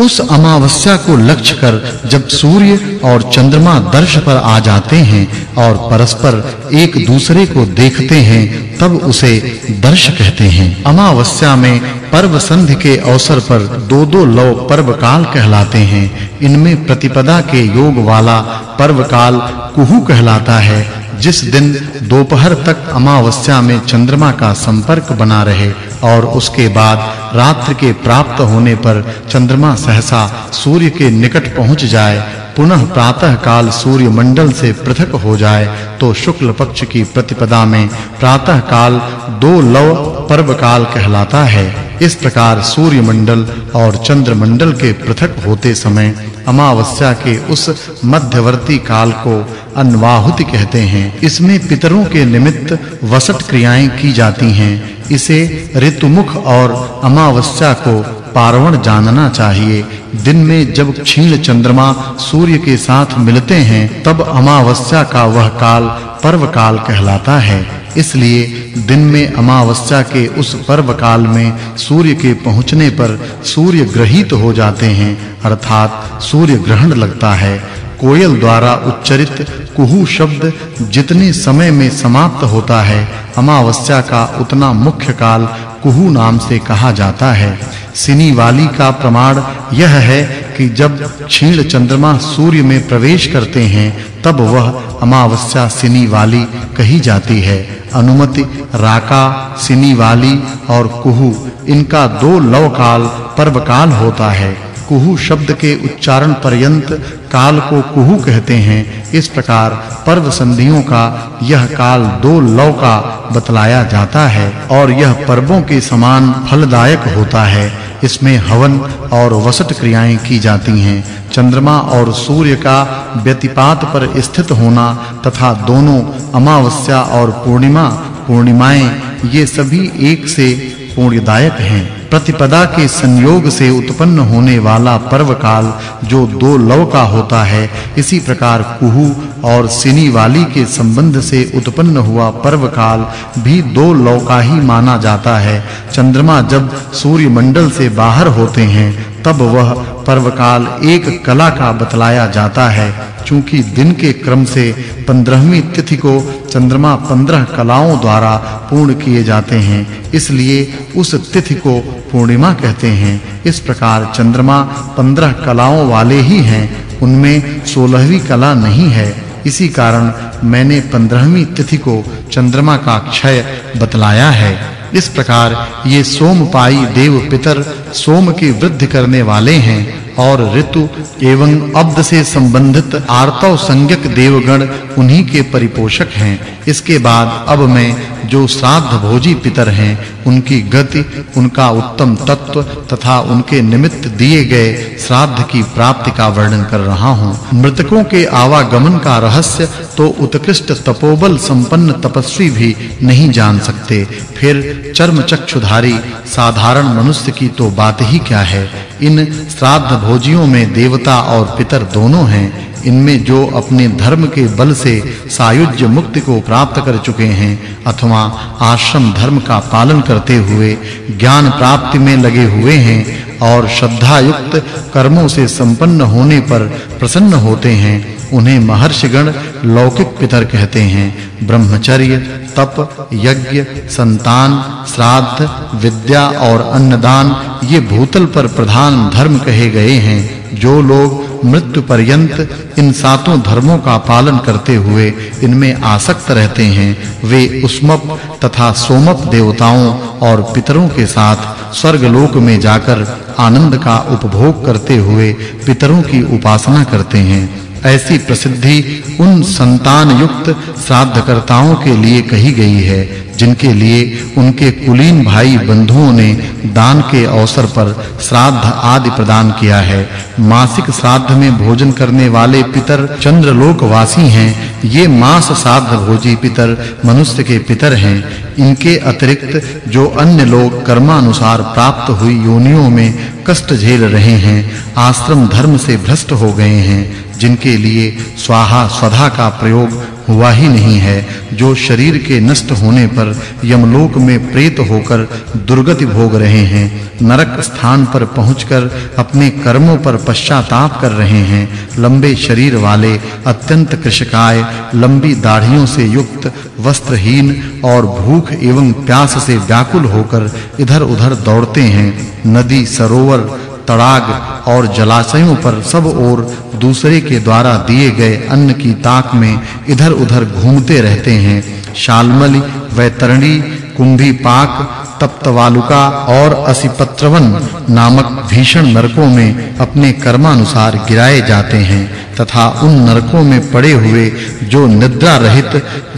उस अमावस्या को लक्ष्य कर जब सूर्य और चंद्रमा दर्श पर आ जाते हैं और परस्पर एक दूसरे को देखते हैं, तब उसे दर्श कहते हैं। अमावस्या में पर्व संधि के अवसर पर दो-दो लव पर्व काल कहलाते हैं। इनमें प्रतिपदा के योग वाला पर्व काल कुहू कहलाता है जिस दिन दोपहर तक अमावस्या में चंद्रमा का संपर्क बना रहे और उसके बाद रात्रि के प्राप्त होने पर चंद्रमा सहसा सूर्य के निकट पहुँच जाए, पुनः प्रातः काल सूर्य मंडल से पृथक हो जाए तो शुक्ल पक्ष की प्रतिपदा में प्रातः काल दो लव पर्व काल कहलाता है। इस प्रकार सूर्य मंडल और चंद्र मंडल के पृथक होते समय अमावस्या के उस मध्यवर्ती काल को अनवाहुति कहते हैं। इसमें पितरों के निमित्त वसत क्रियाएँ की जाती हैं। इसे ऋतुमुख और अमावस्या को पार्वण जानना चाहिए। दिन में जब क्षीण चंद्रमा सूर्य के साथ मिलते हैं, तब अमावस्या का वह काल पर्व काल कहलाता है। इसलिए दिन में अमावस्या के उस पर्व काल में सूर्य के पहुँचने पर सूर्य ग्रहित हो जाते हैं, अर्थात सूर्य ग्रहण लगता है। कोयल द्वारा उच्चरित कुहू शब्द जितने समय में समाप्त होता है अमावस्या का उतना मुख्य काल कुहू नाम से कहा जाता है। सिनी वाली का प्रमाण यह है कि जब क्षीण चंद्रमा सूर्य में प्रवेश करते हैं, तब वह अमावस्या सिनी वाली कही जाती है। अनुमति, राका सिनी वाली और कुहू, इनका दो लवकाल पर्वकाल होता है। कुहू शब्द के उच्चारण पर्यंत काल को कुहू कहते हैं इस प्रकार पर्व संधियों का यह काल दो लव का बतलाया जाता है और यह पर्वों के समान फलदायक होता है। इसमें हवन और वसट क्रियाएँ की जाती हैं। चंद्रमा और सूर्य का व्यतिपात पर स्थित होना तथा दोनों अमावस्या और पूर्णिमा, पूर्णिमाएँ, ये सभी एक से पुण्यदायक हैं। प्रतिपदा के संयोग से उत्पन्न होने वाला पर्व काल जो दो लव का होता है, इसी प्रकार कुहू और सिनी वाली के संबंध से उत्पन्न हुआ पर्व काल भी दो लव का ही माना जाता है। चंद्रमा जब सूर्य मंडल से बाहर होते हैं तब वह पर्वकाल एक कला का बतलाया जाता है। चूँकि दिन के क्रम से 15वीं तिथि को चंद्रमा 15 कलाओं द्वारा पूर्ण किए जाते हैं, इसलिए उस तिथि को पूर्णिमा कहते हैं। इस प्रकार चंद्रमा 15 कलाओं वाले ही हैं, उनमें 16वीं कला नहीं है। इसी कारण मैंने 15वीं तिथि को चंद्रमा का क्षय बतलाया है। इस प्रकार ये सोमपाई देव पितर सोम की वृद्धि करने वाले हैं और ऋतु एवं अब्द से संबंधित आर्तव संज्ञक देवगण उन्हीं के परिपोषक हैं। इसके बाद अब मैं जो श्राद्ध भोजी पितर हैं, उनकी गति, उनका उत्तम तत्व तथा उनके निमित्त दिए गए श्राद्ध की प्राप्ति का वर्णन कर रहा हूँ। मृतकों के आवागमन का रहस्य तो उत्कृष्ट तपोबल संपन्न तपस्वी भी नहीं जान सकते। फिर चर्म चक्षुधारी साधारण मनुष्य की तो बात ही क्या है? इन श्राद्ध भोजियों में देवता और पितर दोनों हैं। इनमें जो अपने धर्म के बल से सायुज्य मुक्ति को प्राप्त कर चुके हैं, अथवा आश्रम धर्म का पालन करते हुए ज्ञान प्राप्ति में लगे हुए हैं और श्रद्धा युक्त कर्मों से संपन्न होने पर प्रसन्न होते हैं, उन्हें महर्षिगण लौकिक पितर कहते हैं। ब्रह्मचर्य, तप, यज्ञ, संतान, श्राद्ध, विद्या और अन्नदान ये भूतल पर प्रधान धर्म कहे गए हैं, जो लोग मृत्यु पर्यंत इन सातों धर्मों का पालन करते हुए इनमें आसक्त रहते हैं। वे उस्मप तथा सोमप देवताओं और पितरों के साथ स्वर्ग लोक में जाकर आनंद का उपभोग करते हुए पितरों की उपासना करते हैं। ऐसी प्रसिद्धि उन संतान युक्त श्राद्धकर्ताओं के लिए कही गई है, जिनके लिए उनके कुलीन भाई बंधुओं ने दान के अवसर पर श्राद्ध आदि प्रदान किया है। मासिक श्राद्ध में भोजन करने वाले पितर चंद्रलोक वासी हैं। ये मास श्राद्ध भोजी पितर मनुष्य के पितर हैं। इनके अतिरिक्त जो अन्य लोग कर्मानुसार प्राप्त हुई योनियों में कष्ट झेल रहे हैं, आश्रम धर्म से भ्रष्ट हो गए हैं। जिनके लिए स्वाहा स्वधा का प्रयोग हुआ ही नहीं है, जो शरीर के नष्ट होने पर यमलोक में प्रेत होकर दुर्गति भोग रहे हैं, नरक स्थान पर पहुंचकर अपने कर्मों पर पश्चाताप कर रहे हैं, लंबे शरीर वाले अत्यंत कृशकाय लंबी दाढ़ियों से युक्त, वस्त्रहीन और भूख एवं प्यास से व्याकुल होकर इधर-उधर दौड़ते हैं, नदी सरोवर तड़ाग और जलाशयों पर सब ओर दूसरे के द्वारा दिए गए अन्न की ताक में इधर-उधर घूमते रहते हैं। शालमली, वैतरणी, कुंभी पाक, तप्तवालुका और असिपत्रवन नामक भीषण नरकों में अपने कर्मानुसार गिराए जाते हैं तथा उन नरकों में पड़े हुए जो निद्रा रहित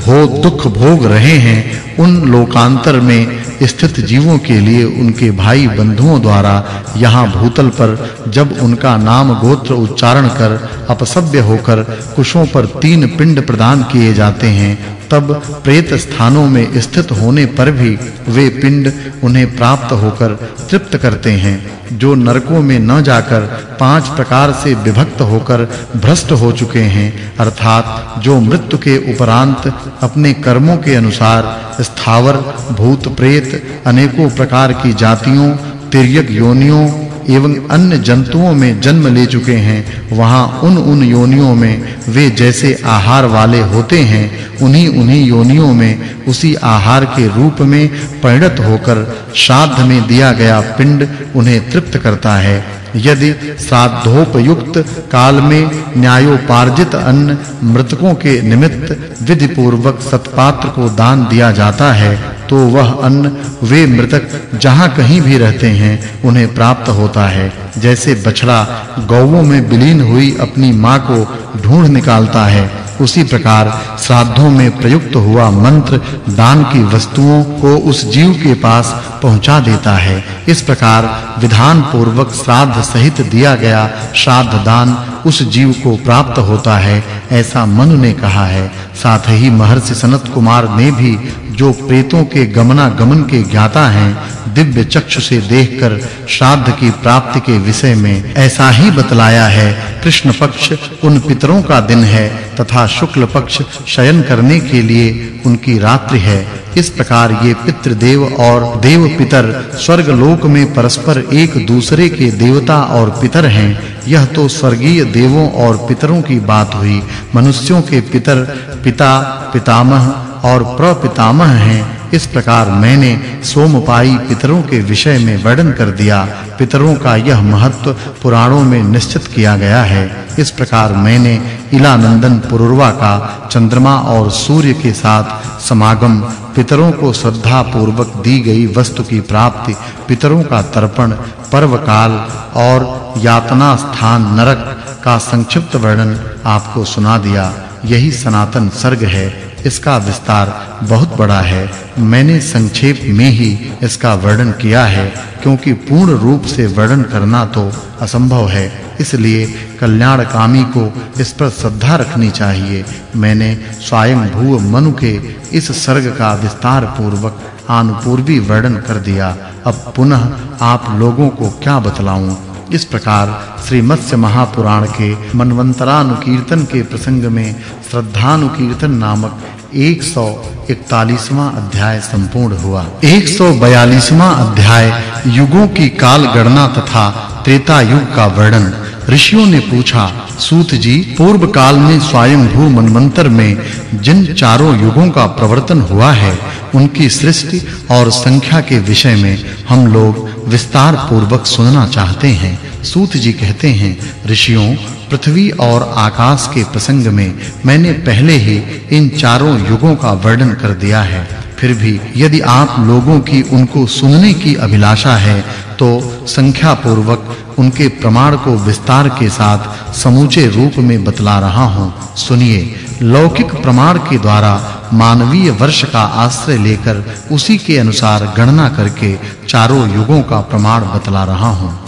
हो दुख भोग रहे हैं, उन लोकांतर में स्थित जीवों के लिए उनके भाई बंधुओं द्वारा यहाँ भूतल पर जब उनका नाम गोत्र उच्चारण कर अपसभ्य होकर कुशों पर तीन पिंड प्रदान किए जाते हैं तब प्रेत स्थानों में स्थित होने पर भी वे पिंड उन्हें प्राप्त होकर तृप्त करते हैं, जो नरकों में न जाकर पाँच प्रकार से विभक्त होकर भ्रष्ट हो चुके हैं, अर्थात जो मृत्यु के उपरांत अपने कर्मों के अनुसार स्थावर, भूत प्रेत, अनेकों प्रकार की जातियों, तिर्यक योनियों एवं अन्य जंतुओं में जन्म ले चुके हैं, वहाँ उन उन योनियों में वे जैसे आहार वाले होते हैं, उन्हीं उन्हीं योनियों में उसी आहार के रूप में परिणत होकर श्राद्ध में दिया गया पिंड उन्हें तृप्त करता है। यदि श्राद्धोपयुक्त काल में न्यायोपार्जित अन्न मृतकों के निमित्त विधि पूर्वक सत्पात्र को दान दिया जाता है तो वह अन्न वे मृतक जहाँ कहीं भी रहते हैं, उन्हें प्राप्त होता है। जैसे बछड़ा गौओं में विलीन हुई अपनी माँ को ढूंढ निकालता है उसी प्रकार श्राद्धों में प्रयुक्त हुआ मंत्र दान की वस्तुओं को उस जीव के पास पहुँचा देता है। इस प्रकार विधान पूर्वक श्राद्ध सहित दिया गया श्राद्ध दान उस जीव को प्राप्त होता है, ऐसा मनु ने कहा है। साथ ही महर्षि सनत कुमार ने भी जो प्रेतों के गमना गमन के ज्ञाता हैं दिव्य चक्षु से देखकर श्राद्ध की प्राप्ति के विषय में ऐसा ही बतलाया है, कृष्ण पक्ष उन पितरों का दिन है तथा शुक्ल पक्ष शयन करने के लिए उनकी रात्रि है। इस प्रकार ये पितृदेव और देव पितर स्वर्ग लोक में परस्पर एक दूसरे के देवता और पितर हैं। यह तो स्वर्गीय देवों और पितरों की बात हुई। मनुष्यों के पितर पिता, पितामह और प्रपितामह हैं। इस प्रकार मैंने सोमपाई पितरों के विषय में वर्णन कर दिया। पितरों का यह महत्व पुराणों में निश्चित किया गया है। इस प्रकार मैंने इलानंदन पुरुरवा का चंद्रमा और सूर्य के साथ समागम, पितरों को श्रद्धा पूर्वक दी गई वस्तु की प्राप्ति, पितरों का तर्पण पर्व काल और यातना स्थान नरक का संक्षिप्त वर्णन आपको सुना दिया। यही सनातन सर्ग है। इसका विस्तार बहुत बड़ा है। मैंने संक्षेप में ही इसका वर्णन किया है, क्योंकि पूर्ण रूप से वर्णन करना तो असंभव है। इसलिए कल्याणकामी को इस पर श्रद्धा रखनी चाहिए। मैंने स्वयं भू मनु के इस सर्ग का विस्तार पूर्वक आनुपूर्वी वर्णन कर दिया। अब पुनः आप लोगों को क्या बतलाऊं? इस प्रकार श्री मत्स्य महापुराण के मनवंतरानुकीर्तन के प्रसंग में श्रद्धानुकीर्तन नामक 141वां अध्याय संपूर्ण हुआ। 142वां अध्याय युगों की काल गणना तथा त्रेता युग का वर्णन ऋषियों ने पूछा सूत जी पूर्व काल में स्वयं भू मनवंतर में जिन चारों युगों का प्रवर्तन हुआ है, उनकी सृष्टि और संख्या के विषय में हम लोग विस्तार पूर्वक सुनना चाहते हैं। सूत जी कहते हैं, ऋषियों, पृथ्वी और आकाश के प्रसंग में मैंने पहले ही इन चारों युगों का वर्णन कर दिया है। फिर भी यदि आप लोगों की उनको सुनने की अभिलाषा है तो संख्या पूर्वक उनके प्रमाण को विस्तार के साथ समूचे रूप में बतला रहा हूँ। सुनिए, लौकिक प्रमाण के द्वारा मानवीय वर्ष का आश्रय लेकर उसी के अनुसार गणना करके चारों युगों का प्रमाण बतला रहा हूँ।